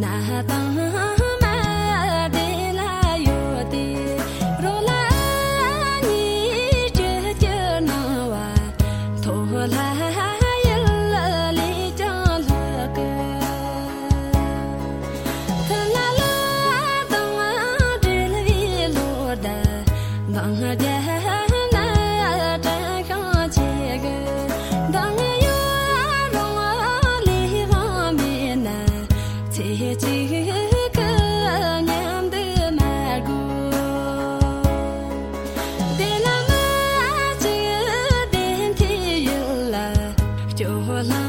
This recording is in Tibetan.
那当那。